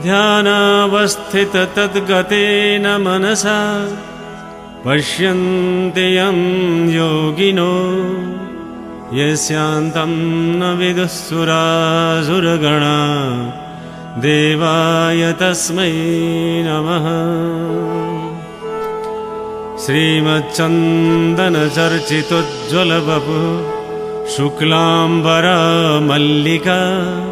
ध्यानावस्थिततद्गतेन मनसा पश्यन्ति यं योगिनो यस्यान्तं न विदुःसुरासुरगणा देवाय तस्मै नमः। श्रीमच्चन्दनचर्चितोज्ज्वलवपु शुक्लाम्बरमल्लिका मालालङ्कृतकुण्डला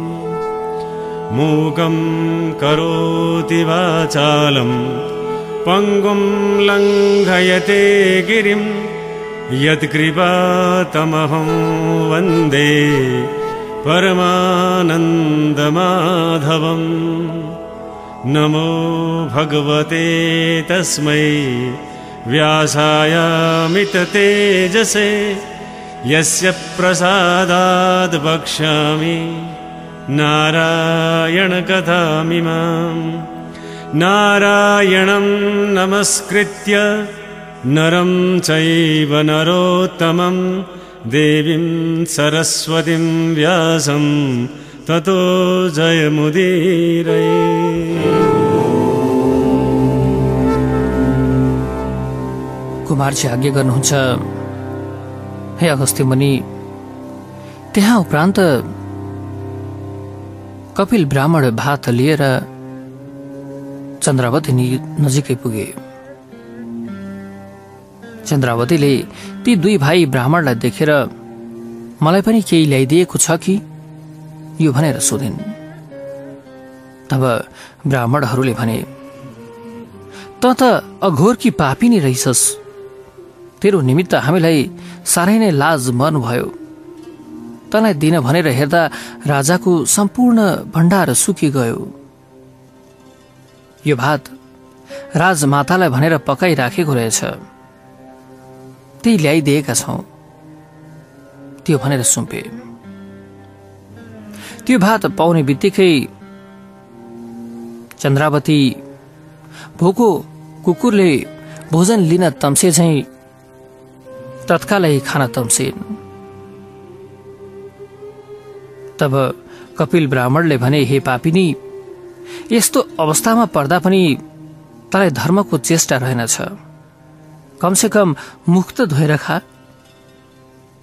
मूकं करोति वाचालं पङ्गुं लङ्घयते गिरिं यत्कृपातमहं वन्दे परमानन्दमाधवम्। नमो भगवते तस्मै व्यासायामिततेजसे यस्य प्रसादाद् वक्ष्यामि नारायणकथामिमाम् नारायणं नमस्कृत्य नरं चैव नरोत्तमं। देवीं सरस्वतीं जयमुदीरये। कुमारजी आज्ञा गर्नुहुन्छ हे अगस्त्य मुनि त्यहाँ उपरान्त कपिल ब्राह्मण भात लिएर चन्द्रावती नजिकै पुगे। चन्द्रावतीले ती दुई भाइ ब्राह्मणलाई देखेर मलाई पनि केही ल्याइदिएको छ कि? यो भनेर सोधिन्। तब ब्राह्मणहरूले भने त त अघोर कि पापी नै रहेछस् तेरो निमित्त हामीलाई साह्रै नै लाज मर्नुभयो। तँलाई दिन भनेर हेर्दा राजाको सम्पूर्ण भण्डार सुकिगयो यो भात राजमातालाई भनेर पकाइराखेको रहेछ। त्यही ल्याइदिएका छौँ। त्यो भनेर सुम्पे। त्यो भात पाउने बित्तिकै चन्द्रावती भोको कुकुरले भोजन लिन तम्से झैँ तत्कालै खान तम्सिन्। तब कपिल ब्राह्मणले भने हे पापिनी यस्तो अवस्थामा पर्दा पनि तँलाई धर्मको चेष्टा रहेनछ। कमसे कम मुख त धोएर खा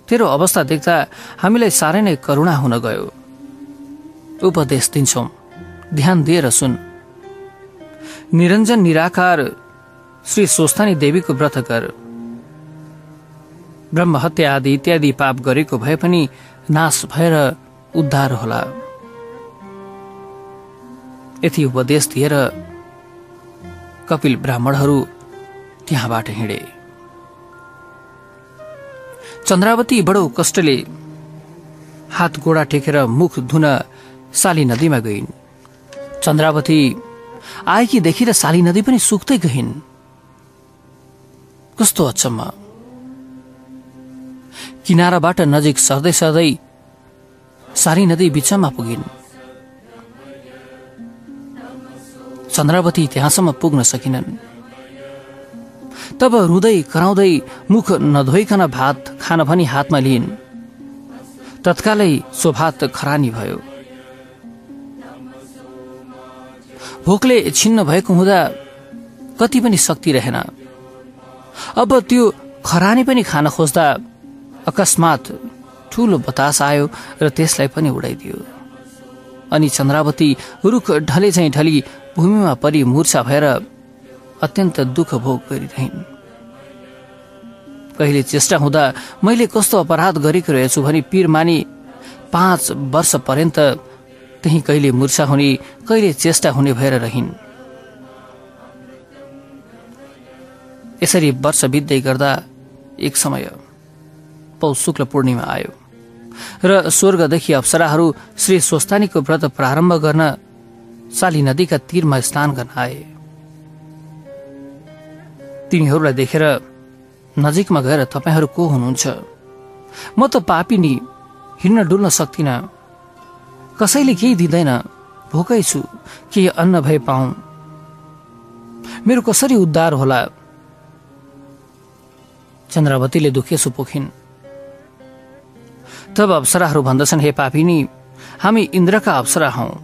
तेरो अवस्था देख्दा हामीलाई साह्रै नै करुणा हुन गयो। उपदेश दिन्छौँ। ध्यान दिएर सुन। निरञ्जन निराकार श्री स्वस्थानी देवीको व्रत गर। ब्रह्महत्या आदि इत्यादि पाप गरेको भए पनि नाश भएर उद्धार होला। यति उपदेश दिएर कपिल ब्राह्मणहरू त्यहाँबाट हिँडे। चन्द्रावती बडो कष्टले हात गोडा टेकेर मुख धुन साली नदीमा गइन्। चन्द्रावती आएकी देखेर साली नदी पनि सुक्दै गइन्। कस्तो अचम्म। किनाराबाट नजिक सर्दै सर्दै सारी नदी बिचमा पुगिन्। चन्द्रावती त्यहाँसम्म पुग्न सकिनन्। तब रुँदै कराउँदै मुख नधोइकन भात खान भनी हातमा लिइन्। तत्कालै सो भात खरानी भयो। भोकले छिन्न भएको हुँदा कति पनि शक्ति रहेन। अब त्यो खरानी पनि खान खोज्दा अकस्मात ठूलो बतास आयो र त्यसलाई पनि उडाइदियो। अनि चन्द्रावती रुख ढले चाहिँ ढली भूमिमा परि मुर्छा भएर अत्यन्त दुःख भोग गरिरहन्। कहिले चेष्टा हुँदा मैले कस्तो अपराध गरेको रहेछु भनी पीर मानी पाँच वर्ष पर्यन्त त्यही कहिले मुर्छा हुने कहिले चेष्टा हुने भएर रहिन्। यसरी वर्ष बित्दै गर्दा एक समय पौष शुक्ल पूर्णिमा आयो। र स्वर्गदेखि अप्सराहरू श्री स्वस्तानीको व्रत प्रारम्भ गर्न साली नदीका तीरमा स्नान गर्न आए। तिनीहरूलाई देखेर नजिकमा गएर तपाईँहरू को हुनुहुन्छ? म त पापिनी हिँड्न डुल्न सक्दिन कसैले केही दिँदैन भोकै छु के अन्न भए पाऊ। मेरो कसरी उद्धार होला? चन्द्रावतीले दुखेसु पोखिन्। तब अप्सराहरू भन्दछन् हे पापिनी हामी इन्द्रका अप्सरा हौ।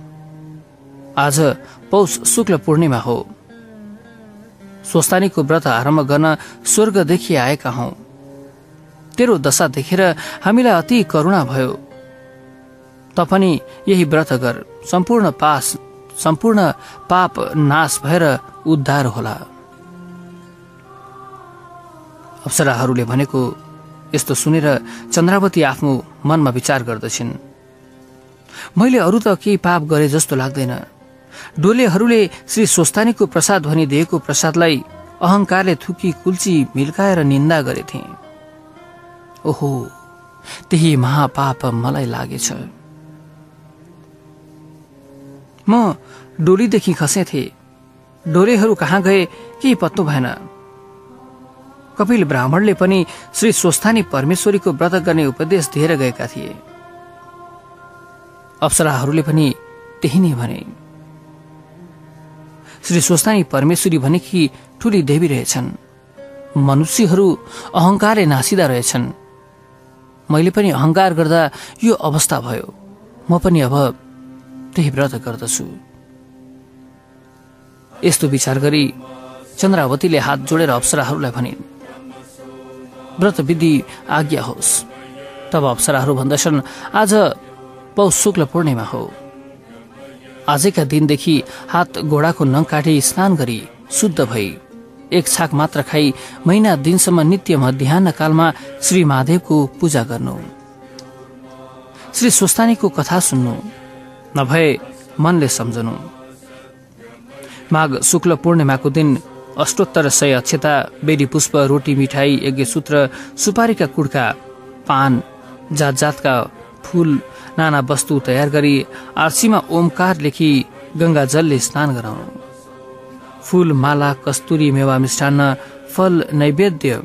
आज पौष शुक्ल पूर्णिमा हो। स्वस्तानीको व्रत आरम्भ गर्न स्वर्गदेखि आएका हौ। तेरो दशा देखेर हामीलाई अति करुणा भयो। त पनि यही व्रत गर। सम्पूर्ण पास सम्पूर्ण पाप नाश भएर उद्धार होला। अप्सराहरूले भनेको यस्तो सुनेर चन्द्रावती आफ्नो मनमा विचार गर्दछिन्। मैले अरू त केही पाप गरे जस्तो लाग्दैन। डोलेहरूले श्री स्वस्तानीको प्रसाद भनी दिएको प्रसादलाई अहंकारले थुकी कुल्ची मिल्काएर निन्दा गरेथे। ओहो त्यही महापाप मलाई लागेछ। म डोलीदेखि खसेथे। डोलेहरू कहाँ गए केही पत्तो भएन। कपिल ब्राह्मणले पनि श्री स्वस्थानी परमेश्वरीको व्रत गर्ने उपदेश दिएर गएका थिए। अप्सराहरूले पनि त्यही नै भने। श्री स्वस्थानी परमेश्वरी भने कि ठुली देवी रहेछन्। मनुष्यहरू अहंकारले नासिँदा रहेछन्। मैले पनि अहंकार गर्दा यो अवस्था भयो। म पनि अब त्यही व्रत गर्दछु। यस्तो विचार गरी चन्द्रावतीले हात जोडेर अप्सराहरूलाई भनिन् व्रत विधि आज्ञा होस्। तब अप्सराहरू भन्दछन् आज पौष शुक्ल पूर्णिमा हो। आजैका दिनदेखि हात घोडाको नङ काटी स्नान गरी शुद्ध भई। एक छाक मात्र खाई महिना दिनसम्म नित्य मध्याह कालमा श्री महादेवको पूजा गर्नु। श्री स्वस्तानीको कथा सुन्नु। नभए मनले सम्झनु। माघ शुक्ल पूर्णिमाको दिन अष्टोत्तर सय अक्षता बेडी पुष्प रोटी मिठाई यज्ञ सूत्र सुपारीका कुड्का पान जात जातका फूल नाना वस्तु तयार गरी आर्सीमा ओमकार लेखी गंगा जलले स्नान गराउनु फूल माला कस्तुरी मेवा मिष्टान्न फल नैवेद्य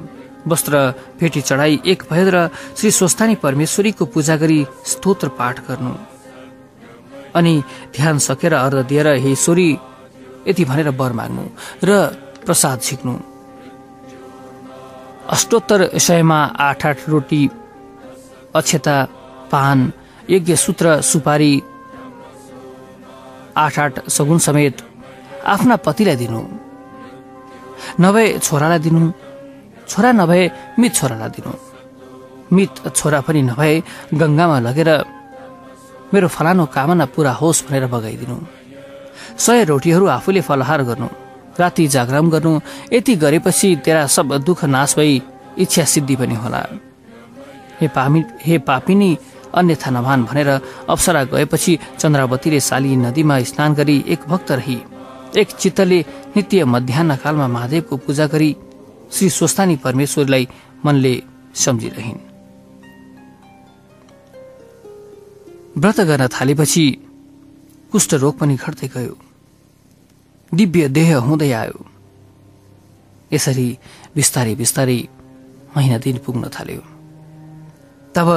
वस्त्र भेटी चढाई एक भएर श्री स्वस्थानी परमेश्वरीको पूजा गरी स्तोत्र पाठ गर्नु। अनि ध्यान सकेर अर्ध दिएर हे ईश्वरी यति भनेर वर माग्नु। र प्रसाद झिक्नु अष्टोत्तर सयमा आठ आठ रोटी अक्षता पान यज्ञ सूत्र सुपारी आठ आठ सगुन समेत आफ्ना पतिलाई दिनु। नभए छोरालाई दिनु छोरा नभए मित छोरालाई दिनु। मित छोरा पनि नभए गङ्गामा लगेर मेरो फलानु कामना पूरा होस् भनेर बगाइदिनु। सय रोटीहरू आफूले फलहार गर्नु। राति जागराम गर्नु यति गरेपछि तेरा सब दुःख नाश भई इच्छा सिद्धि पनि होला। हे पामी हे पापिनी अन्यथा नभान भनेर अप्सरा गएपछि चन्द्रावतीले साली नदीमा स्नान गरी एक भक्त रही। एक चित्तले नित्य मध्याह कालमा महादेवको पूजा गरी श्री स्वस्थानी परमेश्वरलाई मनले सम्झिरहन्। व्रत गर्न थालेपछि कुष्ठरोग पनि घट्दै गयो। दिव्य देह हुँदै आयो। यसरी बिस्तारै बिस्तारै महिना दिन पुग्न थाल्यो। तब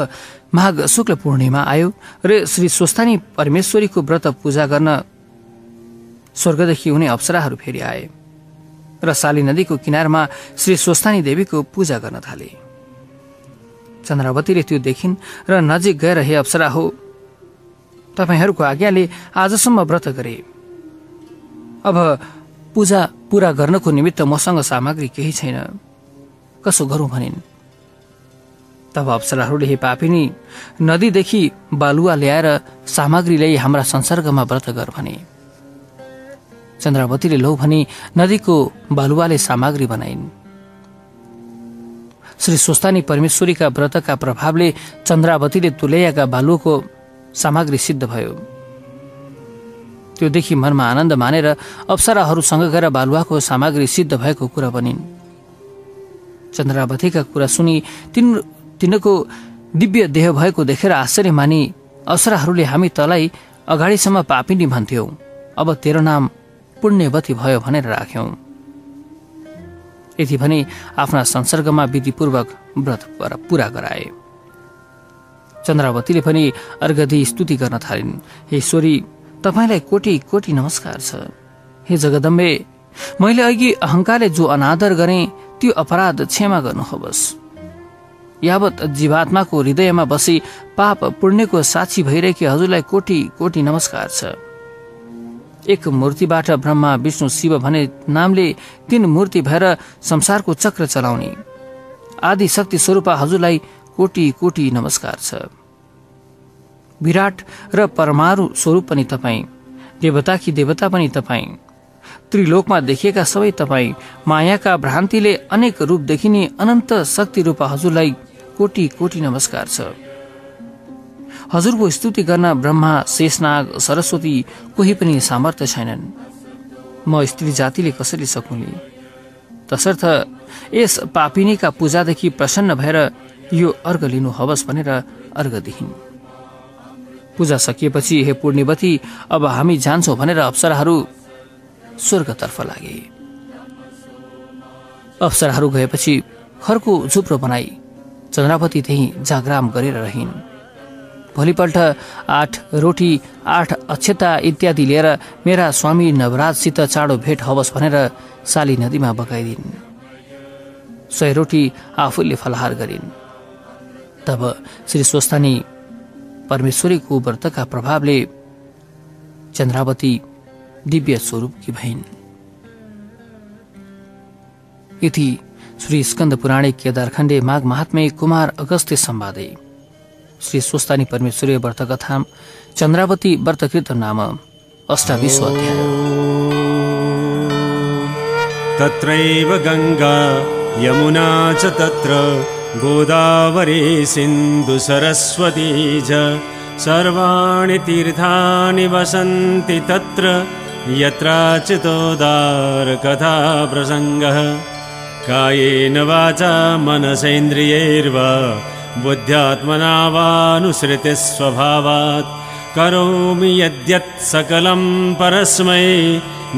माघ शुक्ल पूर्णिमा आयो र श्री स्वस्थानी परमेश्वरीको व्रत पूजा गर्न स्वर्गदेखि हुने अप्सराहरू फेरि आए र साली नदीको किनारमा श्री स्वस्थानी देवीको पूजा गर्न थाले। चन्द्रावतीले त्यो देखिन् र नजिक गएर हे अप्सरा हो तपाईँहरूको आज्ञाले आजसम्म व्रत गरे। अब पूजा पूरा गर्नको निमित्त मसँग सामग्री केही छैन। कसो गरौँ भनिन्? तब अप्सराहरूले हे पापिनी नदीदेखि बालुवा ल्याएर सामग्री ल्याई हाम्रा संसर्गमा व्रत गर भने। चन्द्रावतीले लौ भनी नदीको बालुवाले सामग्री बनाइन्। श्री स्वस्तानी परमेश्वरीका व्रतका प्रभावले चन्द्रावतीले तुलैयाका बालुको सामग्री सिद्ध भयो। त्योदेखि मनमा आनन्द मानेर अप्सराहरूसँग गएर बालुवाको सामग्री सिद्ध भएको कुरा बनिन् चन्द्रावतीका कुरा सुनि तिन तिनको दिव्य देह भएको देखेर आश्चर्य मानि अप्सराहरूले हामी तलाई अगाडिसम्म पापिनी भन्थ्यौ। अब तेरो नाम पुण्यवती भयो भनेर राख्यौं। यति भने आफ्ना संसर्गमा विधिपूर्वक व्रत पूरा गराए। चन्द्रावतीले पनि अर्घदी स्तुति गर्न थालिन्। हे तपाईँलाई कोटी कोटी नमस्कार छ। हे जगदम्बे मैले अघि अहंकारले जो अनादर गरे त्यो अपराध क्षमा गर्नुहोस्। यावत जीवात्माको हृदयमा बसी पाप पुण्यको साक्षी भइरहेकी हजुरलाई कोटी कोटी नमस्कार छ। एक मूर्तिबाट ब्रह्मा विष्णु शिव भने नामले तीन मूर्ति भएर संसारको चक्र चलाउने। आदि शक्ति स्वरूप हजुरलाई कोटी कोटी नमस्कार छ। विराट र परमाणु स्वरूप पनि तपाईँ देवताकी देवता पनि तपाईँ। त्रिलोकमा देखिएका सबै तपाईँ मायाका भ्रान्तिले अनेक रूप देखिने अनन्त शक्ति रूप हजुरलाई कोटी कोटी नमस्कार छ। हजुरको स्तुति गर्न ब्रह्मा शेषनाग सरस्वती कोही पनि सामर्थ्य छैनन्। म स्त्री जातिले कसरी सकुले तसर्थ यस पापिनीका पूजादेखि प्रसन्न भएर यो अर्घ लिनु हवस् भनेर अर्घ दिइन्। पूजा सकिएपछि हे पूर्णिवती अब हामी जान्छौँ भनेर अप्सराहरू स्वर्गतर्फ लागे। अप्सराहरू गएपछि खरको झुप्रो बनाई चन्द्रावती त्यही जागराम गरेर रहिन्। भोलिपल्ट आठ रोटी आठ अक्षता इत्यादि लिएर मेरा स्वामी नवराजसित चाँडो भेट हवस् भनेर साली नदीमा बगाइदिन्। सय रोटी आफूले फलहार गरिन्। तब श्री स्वस्थानी परमेश्वरीको व्रतका प्रभावले चन्द्रावती दिव्य स्वरूपकी भइन्। यति श्री स्कन्द पुराणे केदारखण्डे माघ महात्मे कुमार अगस्त्य सम्वादे। श्री स्वस्तानी परमेश्वरी व्रतकथा चन्द्रावती व्रतकृत नाम अष्टाविश्व तत्रैव गङ्गा यमुना च तत्र गोदावरी सिन्धुसरस्वती च सर्वाणि तीर्थानि वसन्ति तत्र यत्राचितोदारकथा प्रसङ्गः कायेन वाचा मनसेन्द्रियैर्वा बुद्ध्यात्मना वानुसृतिस्वभावात्। करोमि यद्यत् सकलं परस्मै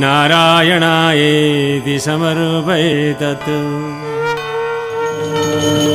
नारायणायेति समर्पयेतत्। Thank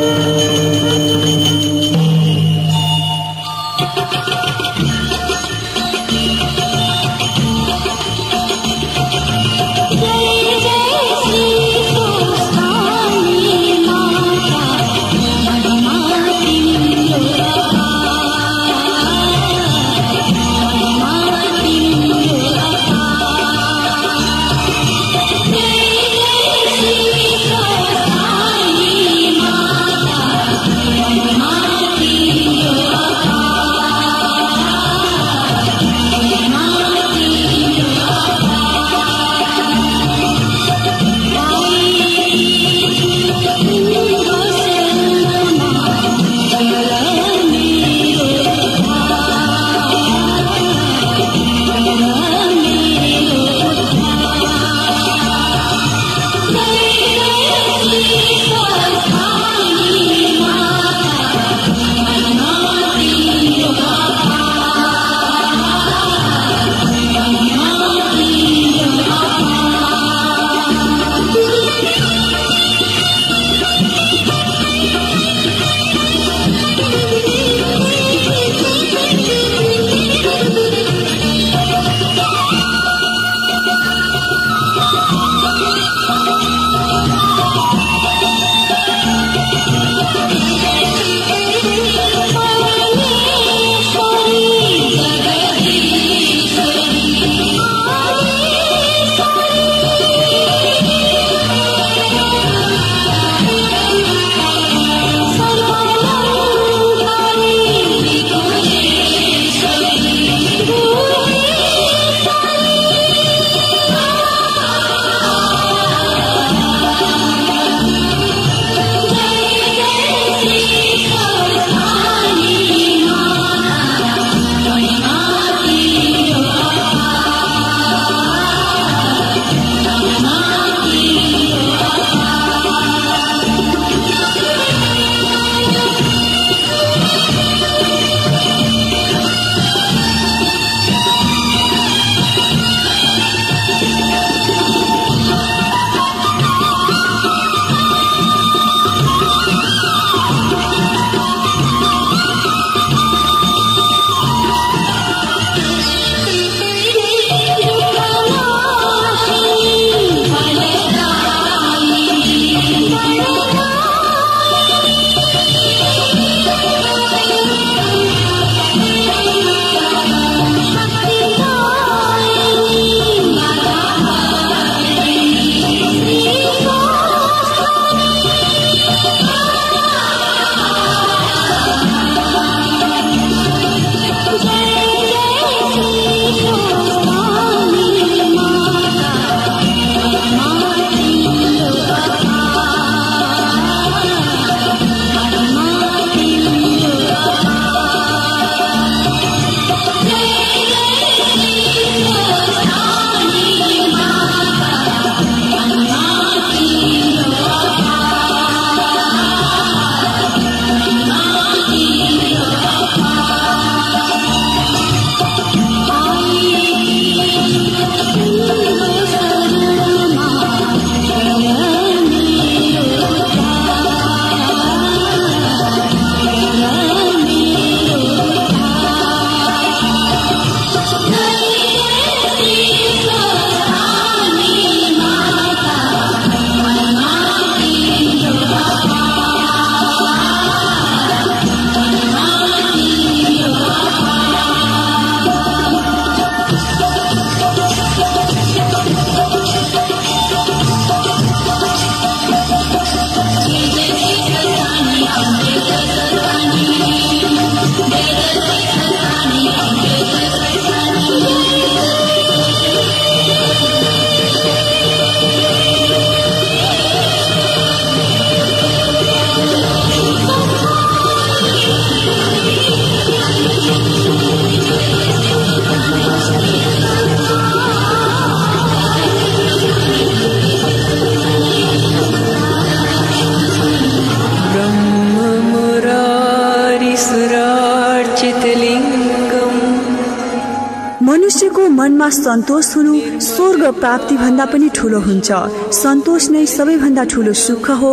मनमा सन्तोष हुनु स्वर्ग प्राप्ति भन्दा पनि ठुलो हुन्छ। सन्तोष नै सबैभन्दा ठुलो सुख हो।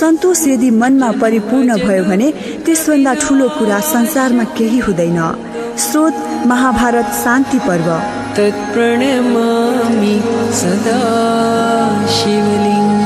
सन्तोष यदि मनमा परिपूर्ण भयो भने त्यसभन्दा ठुलो कुरा संसारमा केही हुँदैन। स्रोत महाभारत शान्ति पर्व। तत्प्रणमामि सदा शिवलिङ्गम्